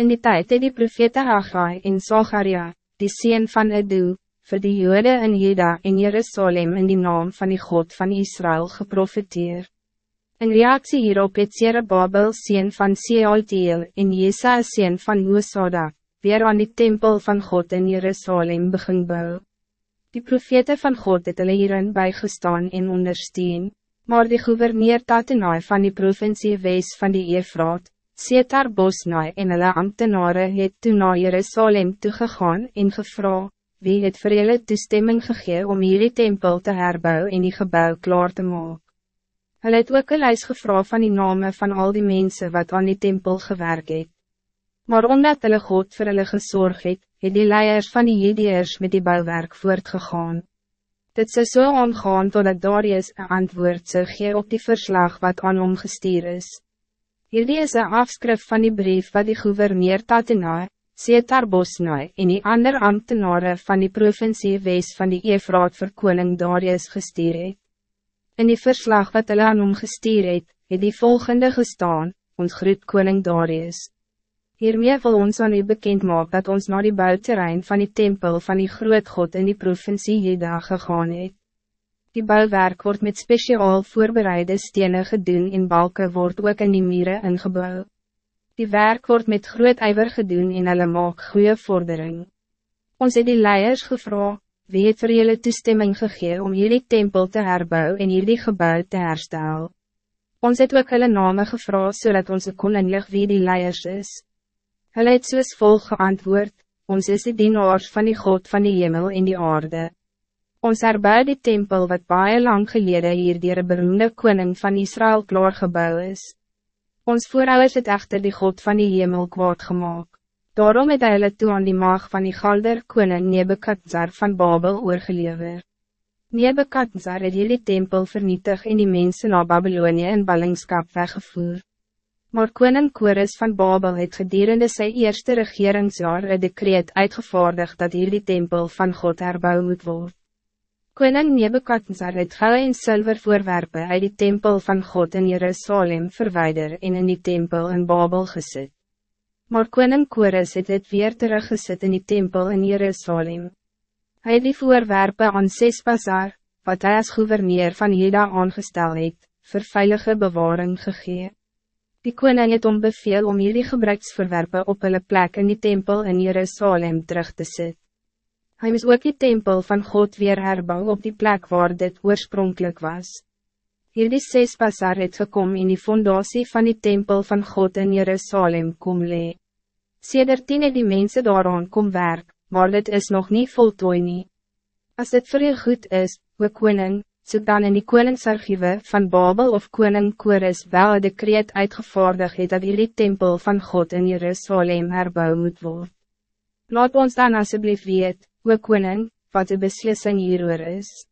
In die tijd het die profete Haggai en Zacharia, die sien van Edu, voor die Joden in Juda en Jerusalem in die naam van die God van Israël geprofiteer. In reactie hierop het Babel sien van Sealtiel en Jesaja sien van Hoosada, weer aan die tempel van God in Jerusalem begin bou. Die profete van God het hulle hierin bijgestaan en ondersteun, maar die gouverneur Tatenai van die provincie Wees van die Efraat, Setar Bosnai en hulle ambtenare het toe na Jerusalem toegegaan en gevra, wie het vir julle toestemming gegee om hierdie tempel te herbou en die gebouw klaar te maken. Hulle het ook een lijst gevra van die namen van al die mensen wat aan die tempel gewerk het. Maar omdat hulle God vir hulle gesorg het, het die leiers van die Jediërs met die bouwwerk voortgegaan. Dit zou so aangaan totdat Darius een antwoord zou gee op die verslag wat aan hom gestuur is. Hierdie is een afskrif van die brief wat die gouverneur Tatenaai, Setar Bosnaai en die ander ambtenaren van die provincie Wees van die Efraat vir koning Darius gestuur het. In die verslag wat hulle aan hom gestuur het, het die volgende gestaan, ons groet koning Darius. Hiermee wil ons aan u bekend maak dat ons naar die buitenrein van die tempel van die groot God in die provincie Jeda gegaan het. Die bouwwerk wordt met speciaal voorbereide stenen gedoen en balken wordt ook in die mieren ingebouw. Die werk wordt met groot ijver gedoen en hulle maak goede vordering. Ons het die leiers gevra, wie het vir julle toestemming gegee om jullie tempel te herbouwen en jullie gebouw te herstel. Ons het ook hulle name gevra, zodat onze koninglig wie die leiers is. Hulle het soos volg geantwoord, ons is die dienaars van die God van die hemel en die aarde. Ons herbou die tempel wat baie lang geleden hier dier een beroemde koning van Israël klaargebouw is. Ons voorouders het echter die God van die hemel kwaad gemaakt. Daarom het hy hulle toe aan die maag van die galder koning Nebekadzar van Babel oorgelever. Nebekadzar het die tempel vernietig en die mensen naar Babylonië in ballingskap weggevoer. Maar koning Kores van Babel het gedurende sy eerste regeringsjaar een decreet uitgevaardigd dat die tempel van God herbouw moet worden. Koning Nebukadnezar het goud en zilver voorwerpen uit die tempel van God in Jerusalem verwijder en in die tempel in Babel gezet. Maar koning Kores het het weer teruggezet in die tempel in Jerusalem. Hij het die voorwerpen aan Sespazar, wat hij als gouverneur van Juda aangestel het, vir veilige bewaring gegee. Die koning het om beveel om hierdie gebruiksvoorwerpen op hulle plek in die tempel in Jerusalem terug te zetten. Hij moest ook die tempel van God weer herbouwen op die plek waar dit oorspronkelijk was. Hier die ses pasar het gekom in die fondatie van die tempel van God in Jerusalem kom lee. Sedertien het die mensen daaraan kom werk, maar dit is nog niet voltooi nie. As dit vir u goed is, o koning, so dan in die koningsarchiewe van Babel of koning Kores wel een decreet uitgevaardig het dat die tempel van God in Jerusalem herbouw moet worden. Laat ons dan alsjeblieft weet, o koning, wat de beslissing hieroor is.